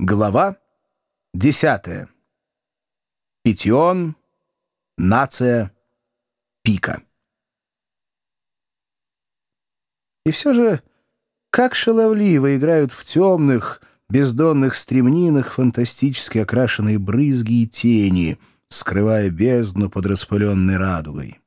Глава 10. Питьон, нация, пика. И все же, как шаловливо играют в темных, бездонных стремнинах фантастически окрашенные брызги и тени, скрывая бездну под распыленной радугой.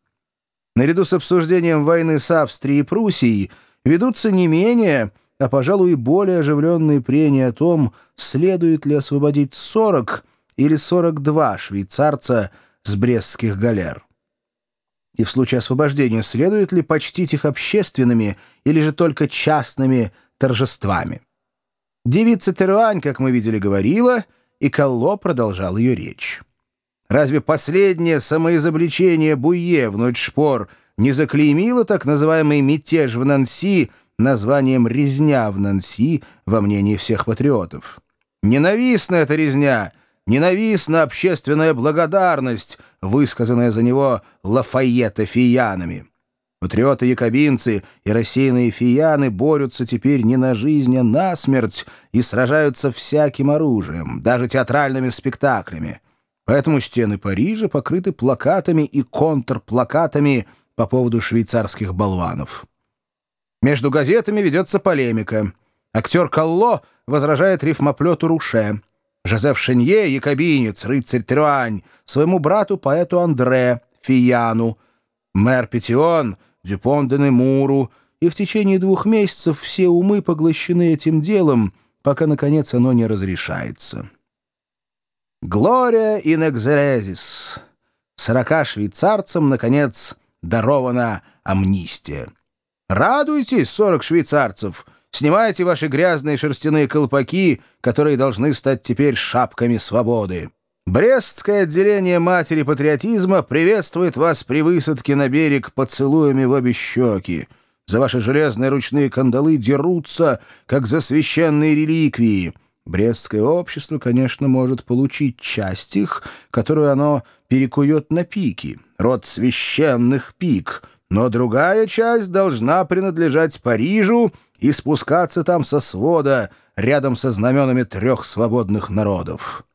Наряду с обсуждением войны с Австрией и Пруссией ведутся не менее а, пожалуй, более оживленные прения о том, следует ли освободить 40 или 42 швейцарца с брестских галер. И в случае освобождения следует ли почтить их общественными или же только частными торжествами. Девица Теруань, как мы видели, говорила, и Колло продолжал ее речь. Разве последнее самоизобличение Буе ночь шпор не заклеймило так называемый мятеж в Нанси названием «Резня в Нанси» во мнении всех патриотов. Ненавистна эта резня, ненавистна общественная благодарность, высказанная за него Лафайета фиянами. Патриоты-якобинцы и рассеянные фияны борются теперь не на жизнь, а на смерть и сражаются всяким оружием, даже театральными спектаклями. Поэтому стены Парижа покрыты плакатами и контрплакатами по поводу швейцарских болванов. Между газетами ведется полемика. Актер Колло возражает рифмоплету Руше. Жозеф Шенье, якобинец, рыцарь Трюань, своему брату, поэту Андре, Фияну, мэр Петион, Дюпон де Немуру, и в течение двух месяцев все умы поглощены этим делом, пока, наконец, оно не разрешается. Глория in exeresis. Сорока швейцарцам, наконец, дарована амнистия. Радуйтесь, сорок швейцарцев. Снимайте ваши грязные шерстяные колпаки, которые должны стать теперь шапками свободы. Брестское отделение матери патриотизма приветствует вас при высадке на берег поцелуями в обе щеки. За ваши железные ручные кандалы дерутся, как за священные реликвии. Брестское общество, конечно, может получить часть их, которую оно перекует на пики, род священных пик — но другая часть должна принадлежать Парижу и спускаться там со свода, рядом со знаменами трех свободных народов.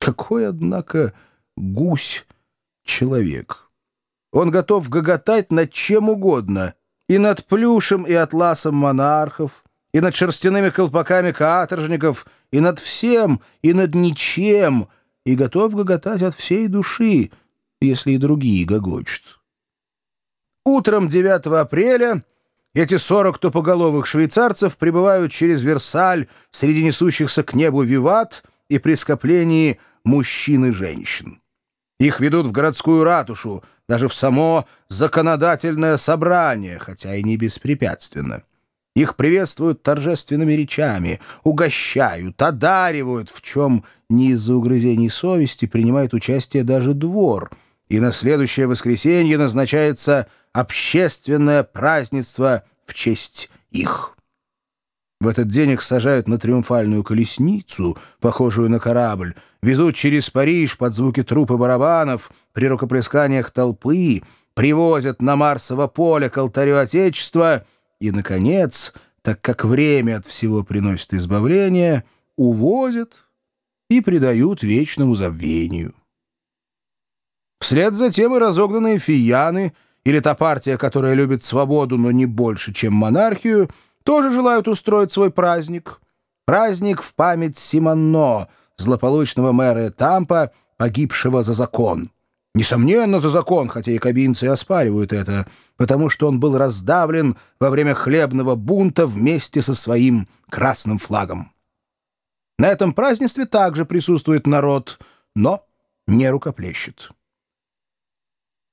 Какой, однако, гусь человек. Он готов гоготать над чем угодно, и над плюшем и атласом монархов, и над шерстяными колпаками каторжников, и над всем, и над ничем, и готов гоготать от всей души, если и другие гогочут. Утром 9 апреля эти 40 тупоголовых швейцарцев прибывают через Версаль среди несущихся к небу виват и при скоплении мужчин и женщин. Их ведут в городскую ратушу, даже в само законодательное собрание, хотя и не беспрепятственно. Их приветствуют торжественными речами, угощают, одаривают, в чем не из-за угрызений совести принимает участие даже двор, и на следующее воскресенье назначается общественное празднество в честь их. В этот день их сажают на триумфальную колесницу, похожую на корабль, везут через Париж под звуки труп и барабанов, при рукоплесканиях толпы, привозят на Марсово поле к алтарю Отечества и, наконец, так как время от всего приносит избавление, увозят и предают вечному забвению. Вслед за тем и разогнанные фияны — или та партия, которая любит свободу, но не больше, чем монархию, тоже желают устроить свой праздник. Праздник в память Симонно, злополучного мэра Тампа, погибшего за закон. Несомненно, за закон, хотя и кабинцы оспаривают это, потому что он был раздавлен во время хлебного бунта вместе со своим красным флагом. На этом празднестве также присутствует народ, но не рукоплещет.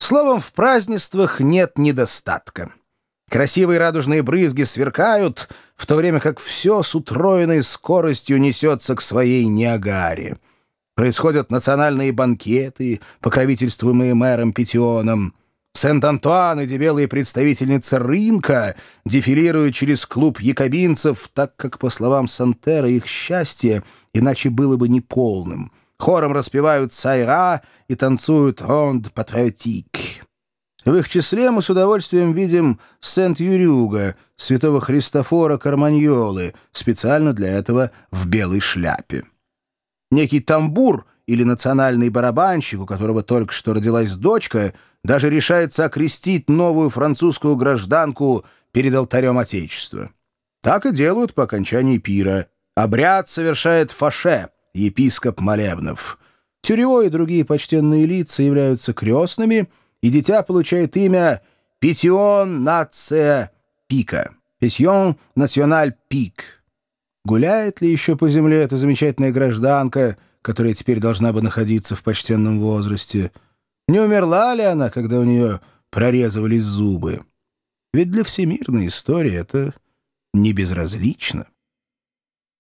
Словом, в празднествах нет недостатка. Красивые радужные брызги сверкают, в то время как все с утроенной скоростью несется к своей Ниагаре. Происходят национальные банкеты, покровительствуемые мэром Петионом. Сент-Антуан и дебелые представительницы рынка дефилируют через клуб якобинцев, так как, по словам Сантера, их счастье иначе было бы неполным — хором распевают «Сайра» и танцуют «Ронд патриотик». В их числе мы с удовольствием видим Сент-Юрюга, святого Христофора Карманьолы, специально для этого в белой шляпе. Некий тамбур или национальный барабанщик, у которого только что родилась дочка, даже решается окрестить новую французскую гражданку перед алтарем Отечества. Так и делают по окончании пира. Обряд совершает Фаше, епископ Малевнов. Тюрьо и другие почтенные лица являются крестными — и дитя получает имя Петион Нация Пика. Петион Националь Пик. Гуляет ли еще по земле эта замечательная гражданка, которая теперь должна бы находиться в почтенном возрасте? Не умерла ли она, когда у нее прорезывались зубы? Ведь для всемирной истории это не безразлично.